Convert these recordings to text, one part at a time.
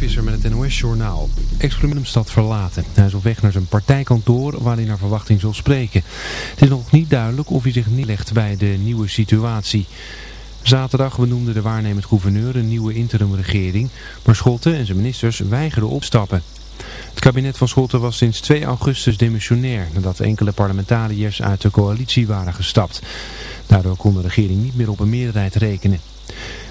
Visser met het NOS-journaal. Experimentumstad verlaten. Hij is op weg naar zijn partijkantoor waar hij naar verwachting zal spreken. Het is nog niet duidelijk of hij zich neerlegt bij de nieuwe situatie. Zaterdag benoemde de waarnemend gouverneur een nieuwe interimregering, maar Schotten en zijn ministers weigerden opstappen. Het kabinet van Schotten was sinds 2 augustus demissionair nadat enkele parlementariërs uit de coalitie waren gestapt. Daardoor kon de regering niet meer op een meerderheid rekenen.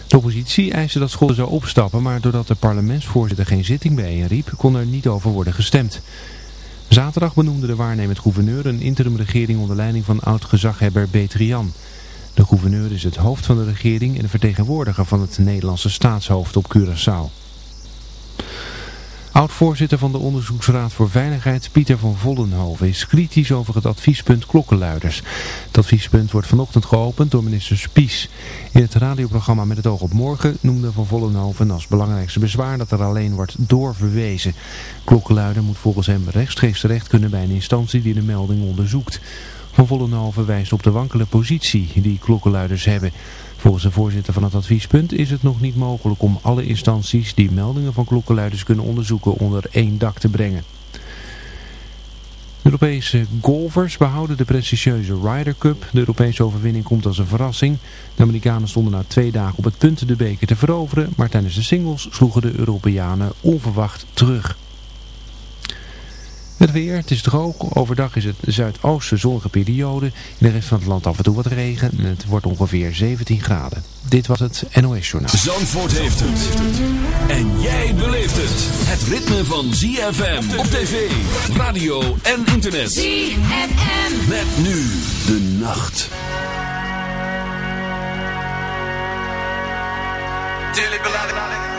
De oppositie eiste dat Schotten zou opstappen, maar doordat de parlementsvoorzitter geen zitting bijeenriep, kon er niet over worden gestemd. Zaterdag benoemde de waarnemend gouverneur een interimregering onder leiding van oud-gezaghebber Betrian. De gouverneur is het hoofd van de regering en de vertegenwoordiger van het Nederlandse staatshoofd op Curaçao. Oud-voorzitter van de Onderzoeksraad voor Veiligheid, Pieter van Vollenhoven, is kritisch over het adviespunt klokkenluiders. Het adviespunt wordt vanochtend geopend door minister Spies. In het radioprogramma Met het oog op morgen noemde van Vollenhoven als belangrijkste bezwaar dat er alleen wordt doorverwezen. Klokkenluider moet volgens hem rechtstreeks terecht kunnen bij een instantie die de melding onderzoekt. Van Vollenhoven wijst op de wankele positie die klokkenluiders hebben. Volgens de voorzitter van het adviespunt is het nog niet mogelijk om alle instanties die meldingen van klokkenluiders kunnen onderzoeken onder één dak te brengen. Europese golfers behouden de prestigieuze Ryder Cup. De Europese overwinning komt als een verrassing. De Amerikanen stonden na twee dagen op het punt de beker te veroveren, maar tijdens de singles sloegen de Europeanen onverwacht terug. Het weer, het is droog. Overdag is het zuidoosten zonnige periode. In de rest van het land af en toe wat regen. En het wordt ongeveer 17 graden. Dit was het NOS Journaal. Zandvoort heeft het. En jij beleeft het. Het ritme van ZFM op tv, radio en internet. ZFM. Met nu de nacht. Dearly beloved,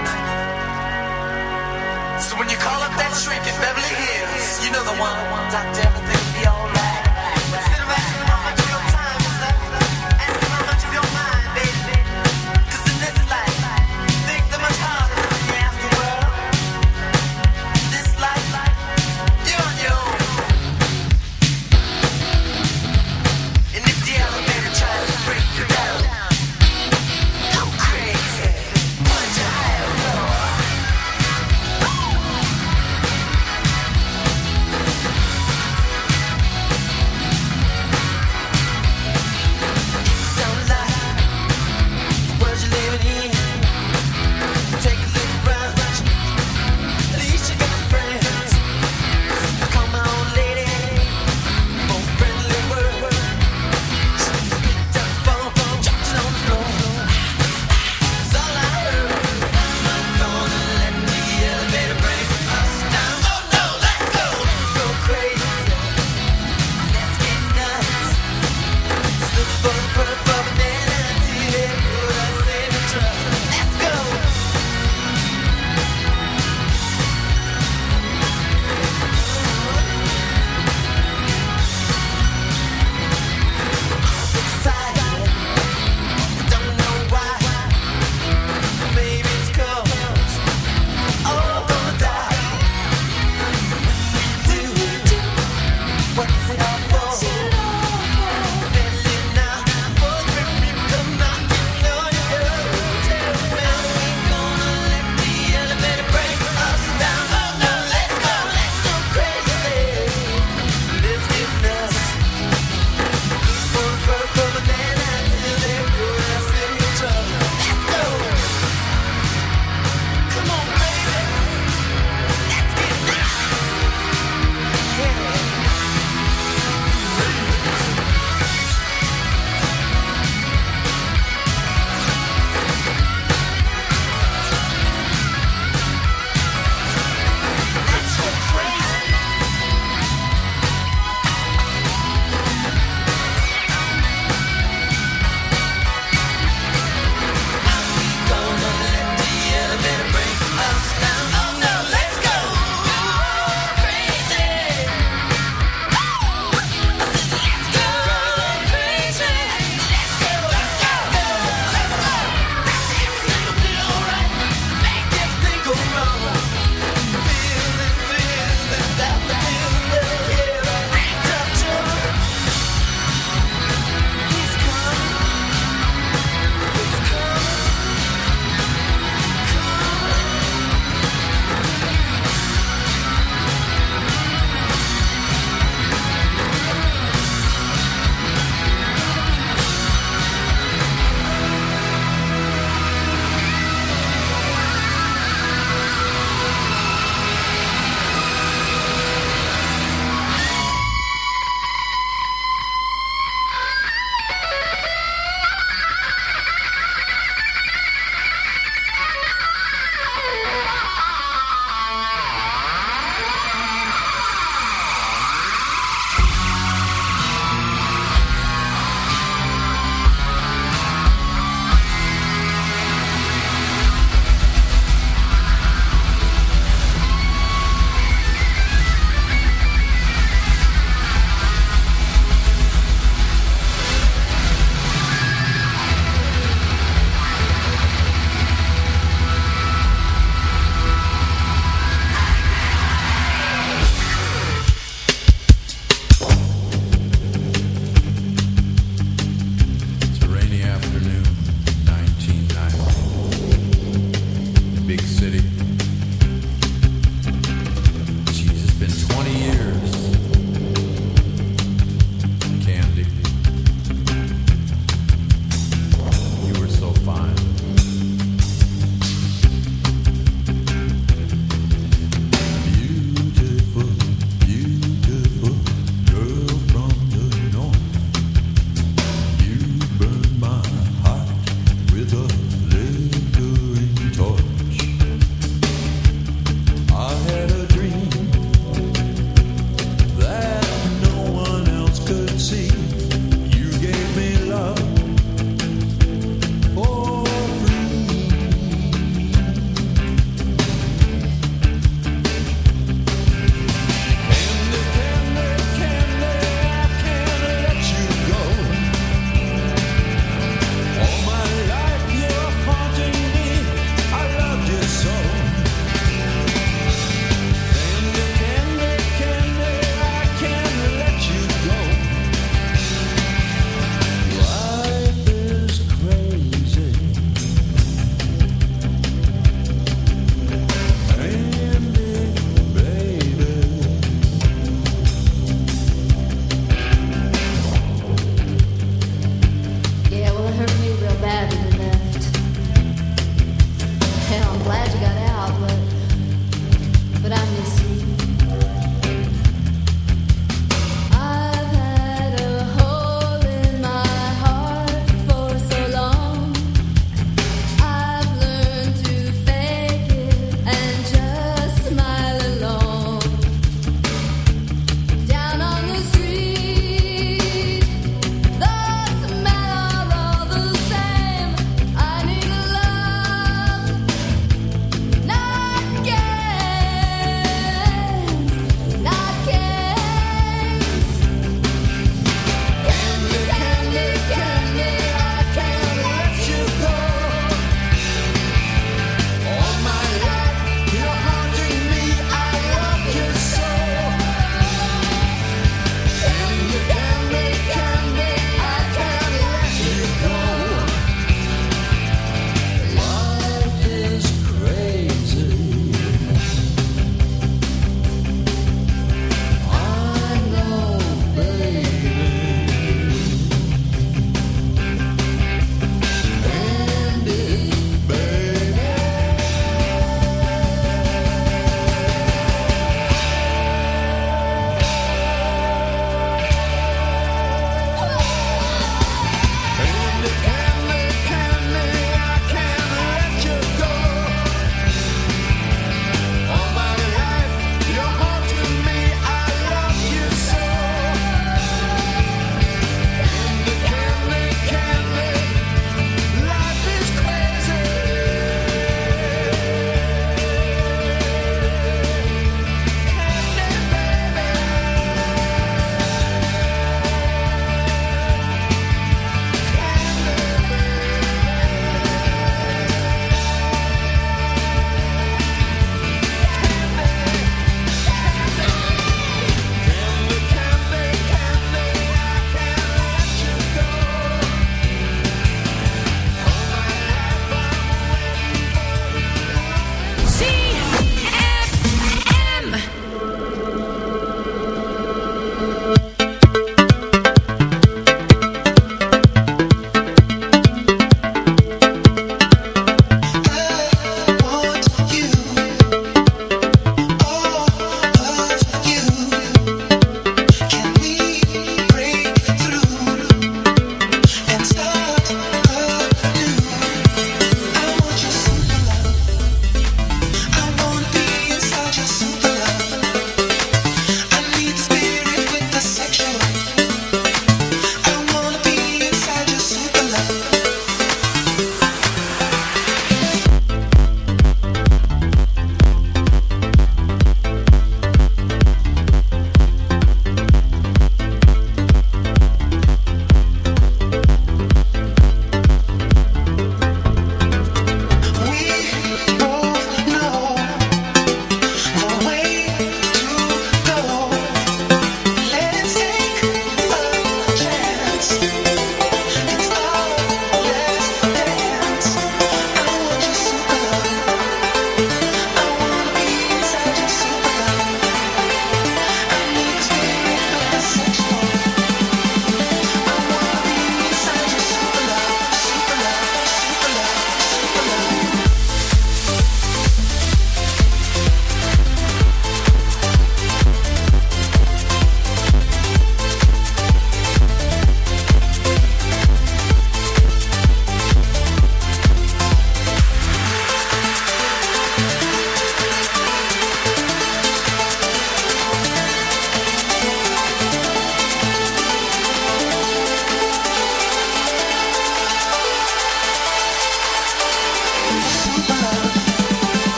So when you call up that shrink in Beverly Hills, you know the one, Dr. Everything be alright.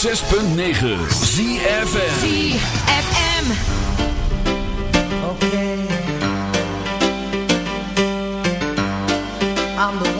106.9 ZFM ZFM Turn me on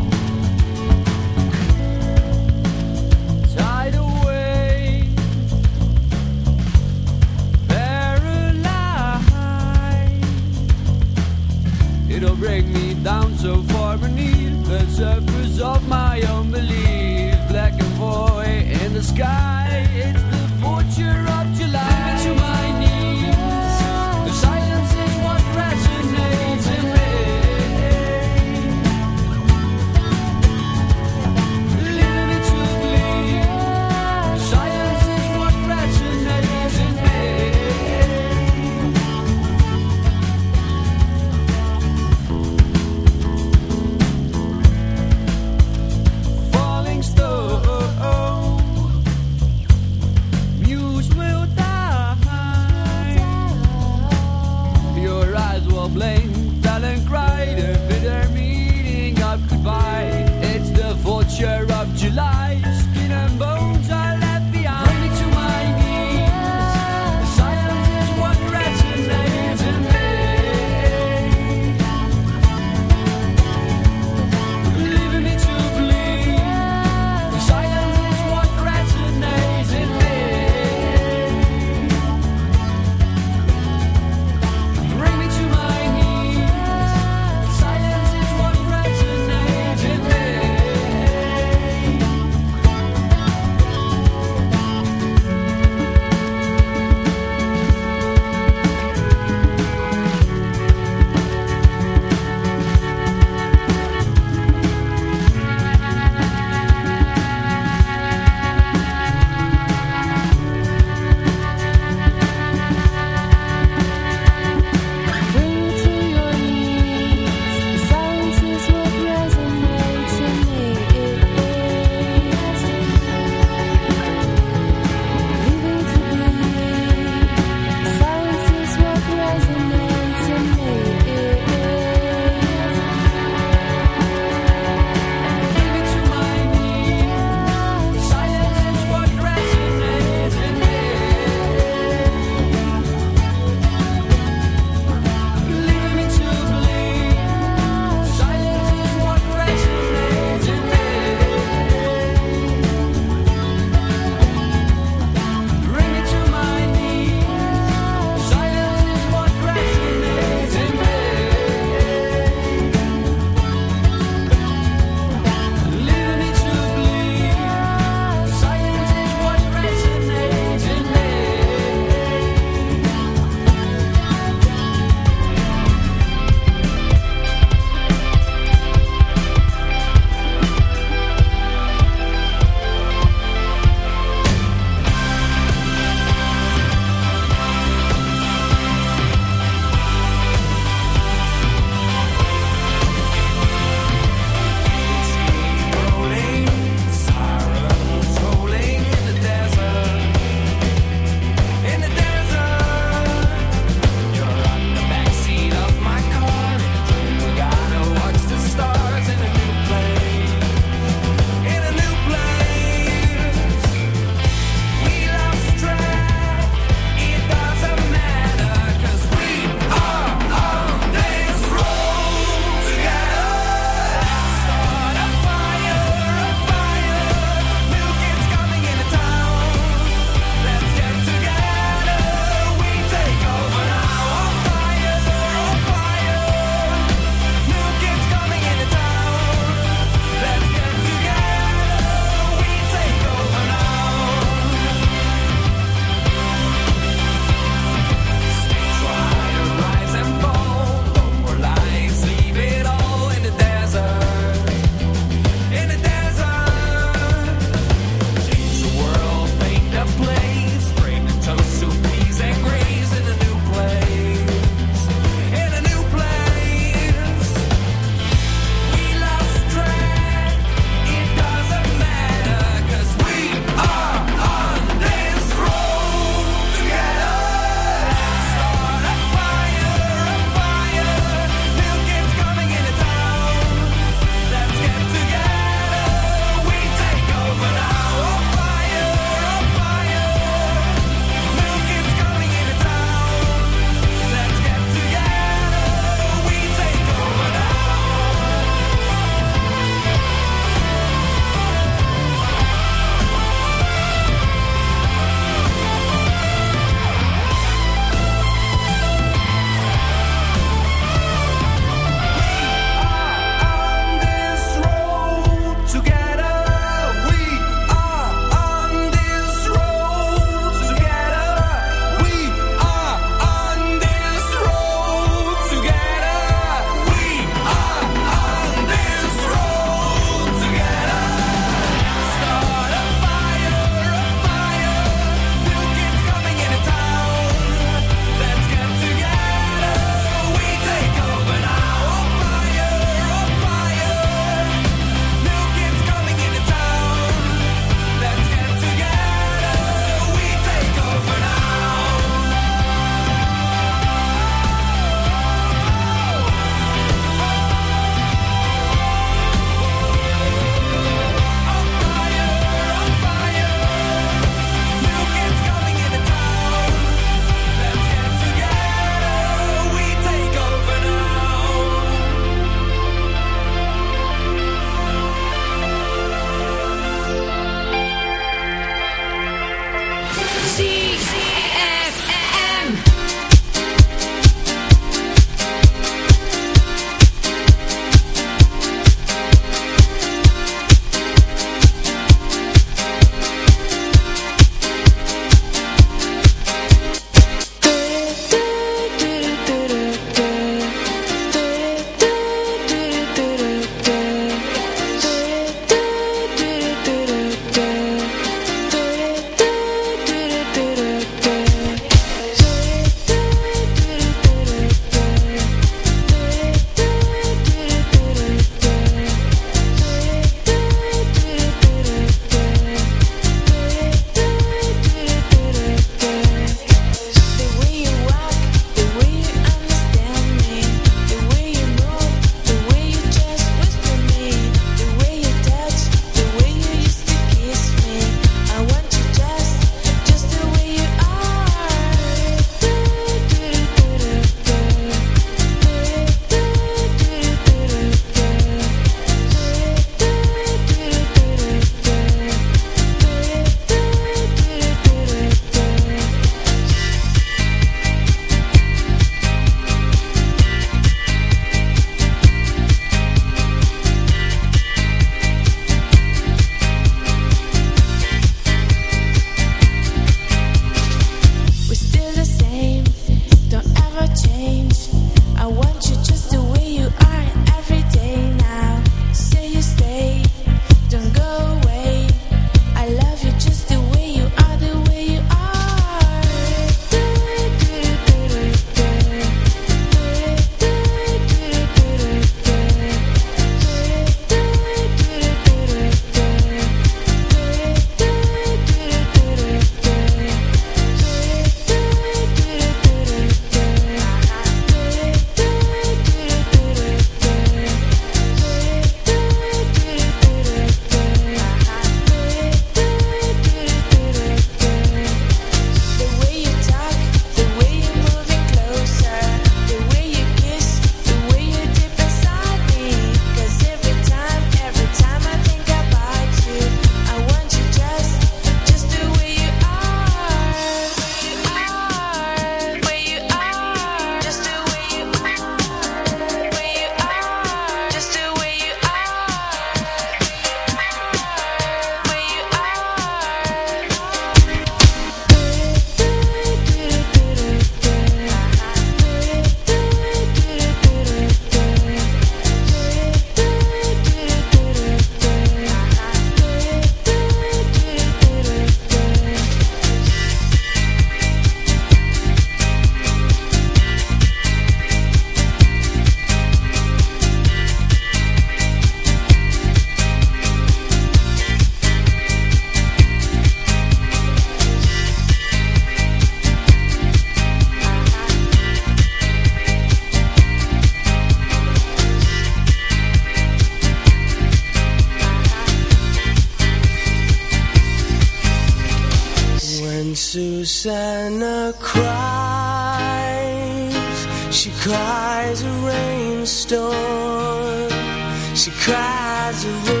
She cries a river.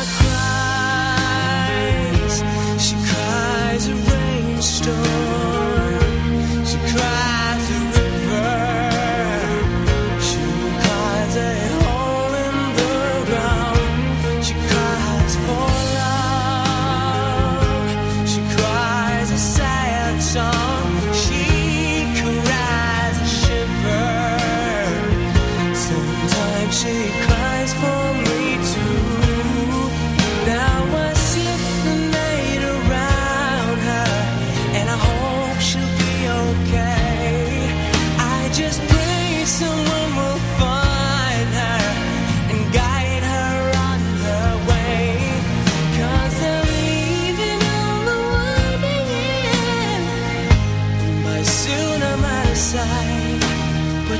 stone.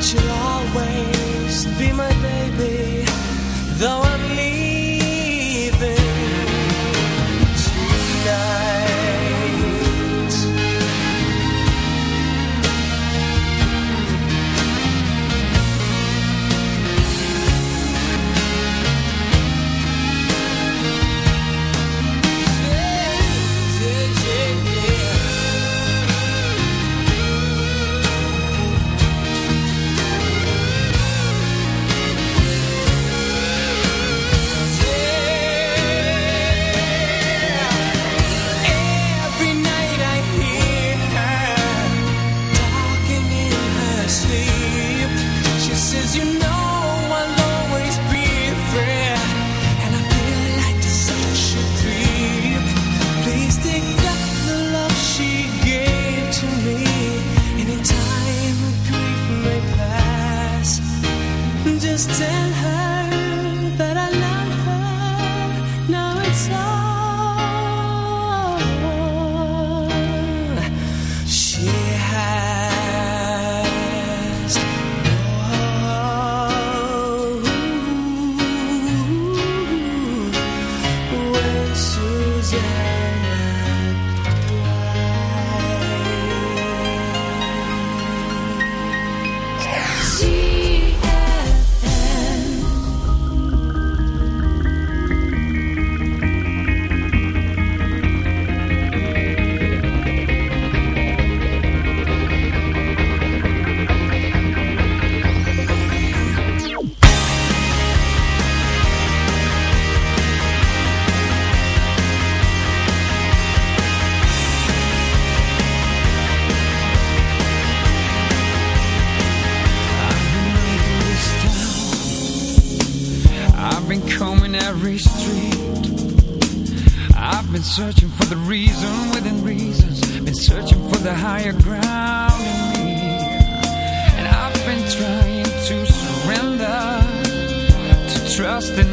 you'll always be my baby. searching for the reason within reasons, been searching for the higher ground in me. And I've been trying to surrender, to trust in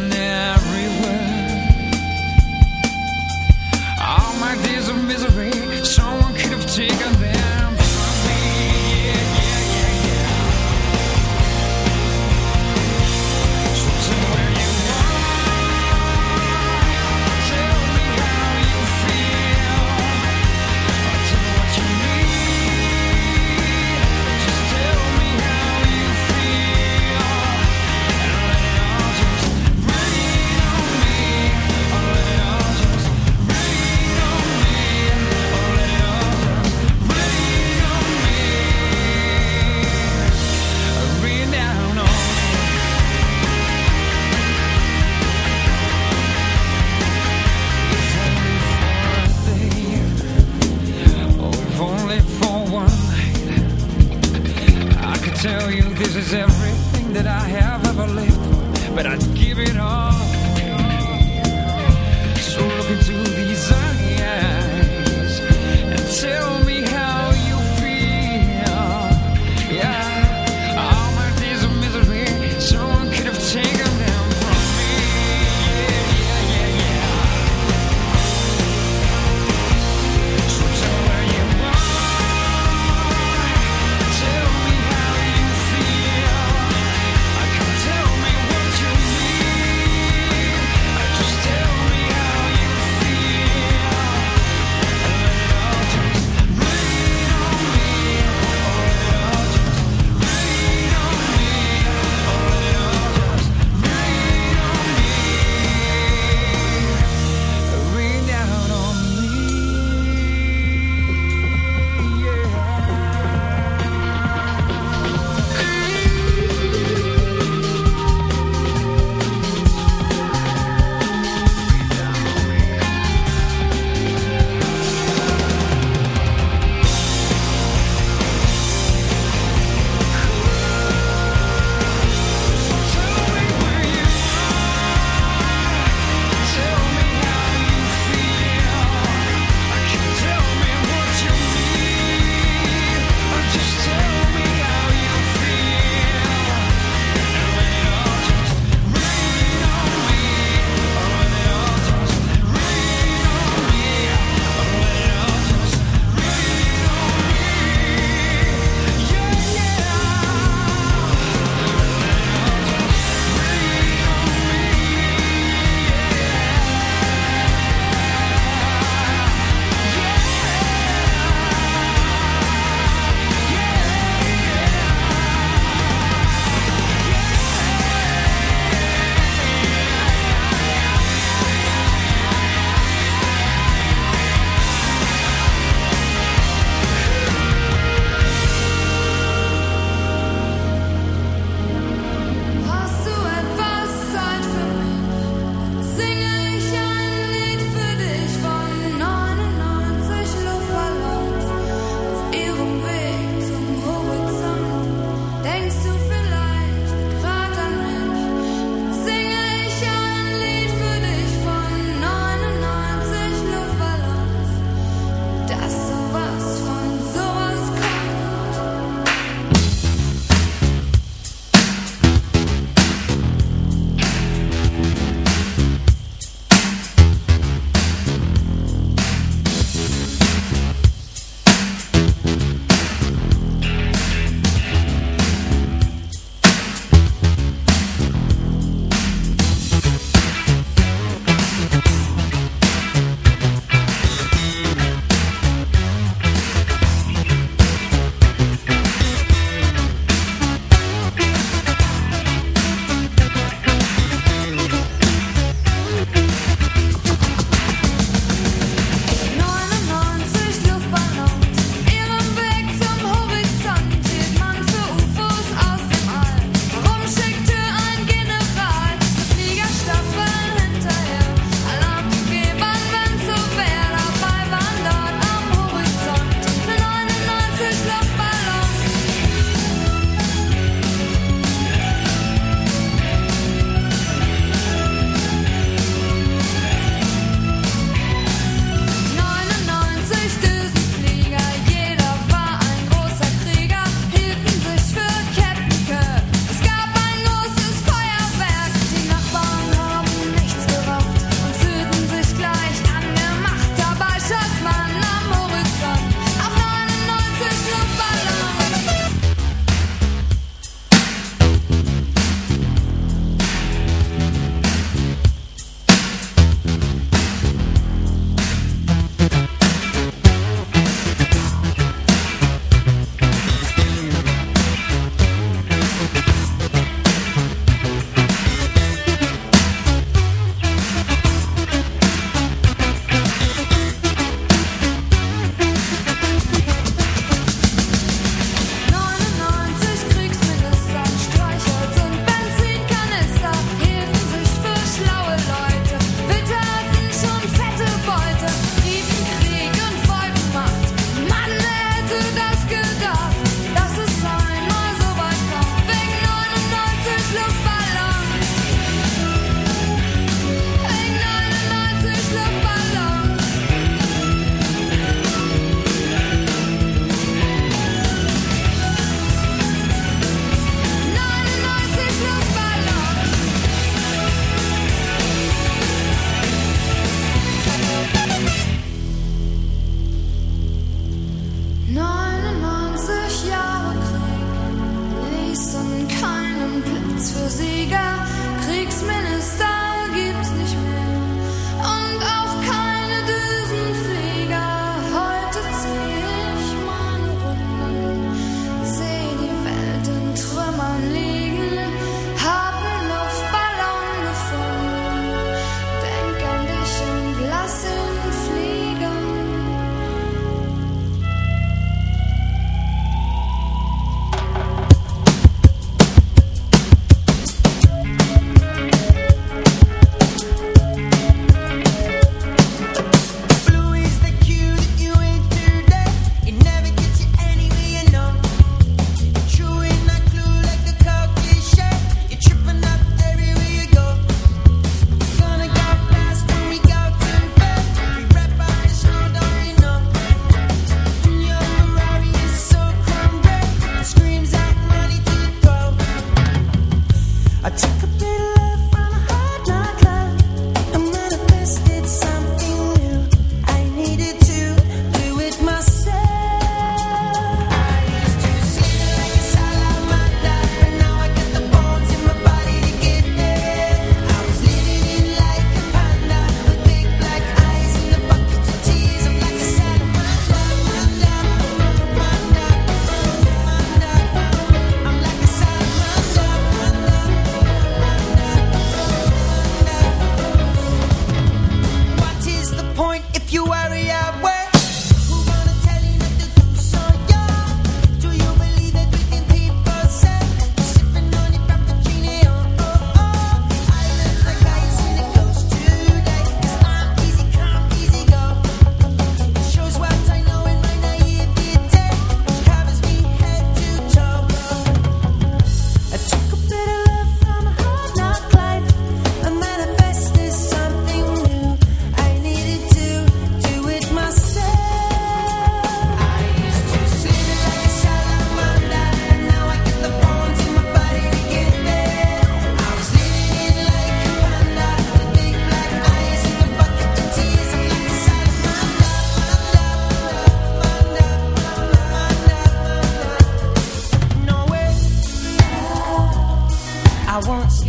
I want you.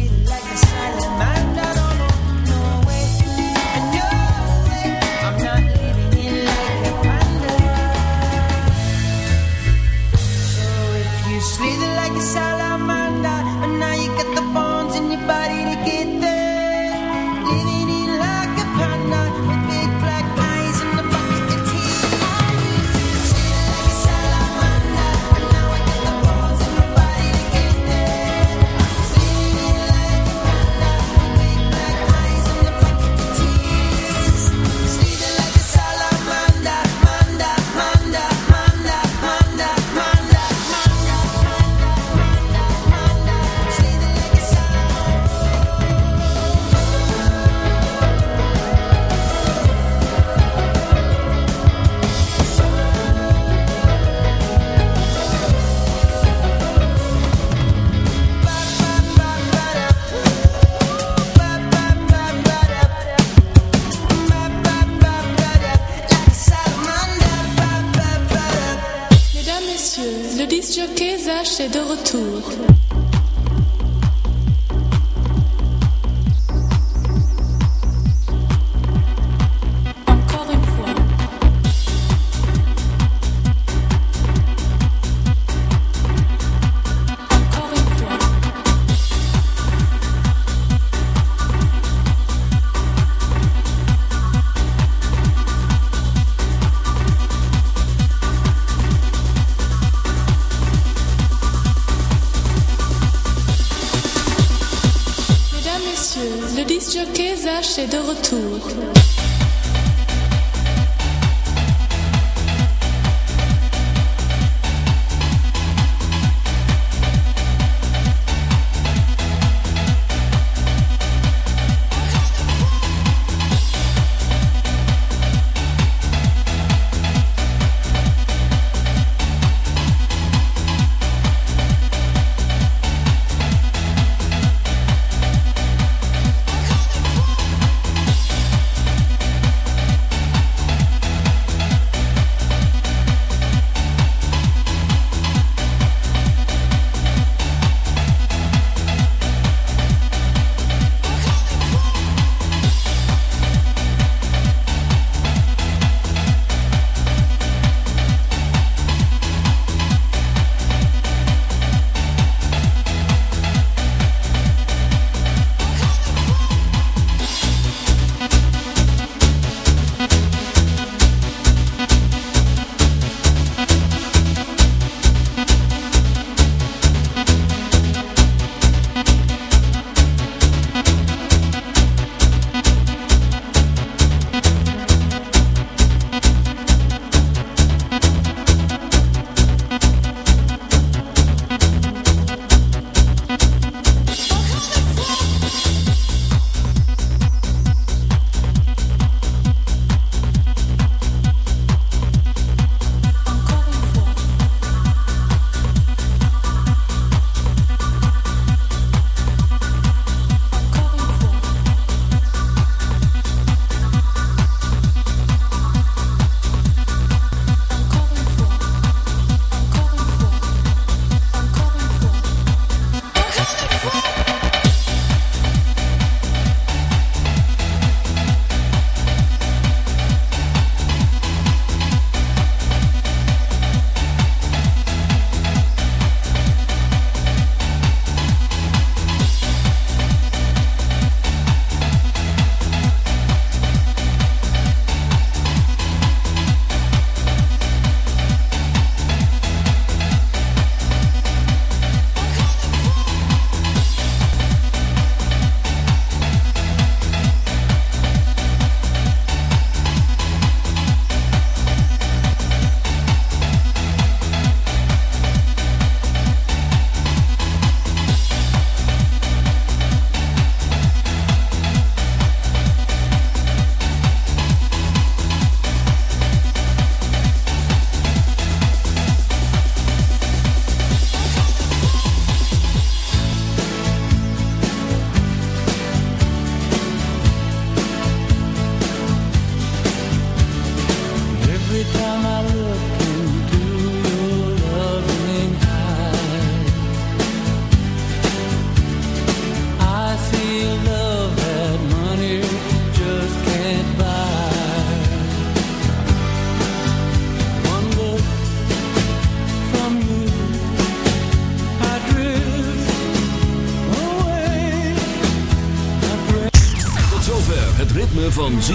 De retour.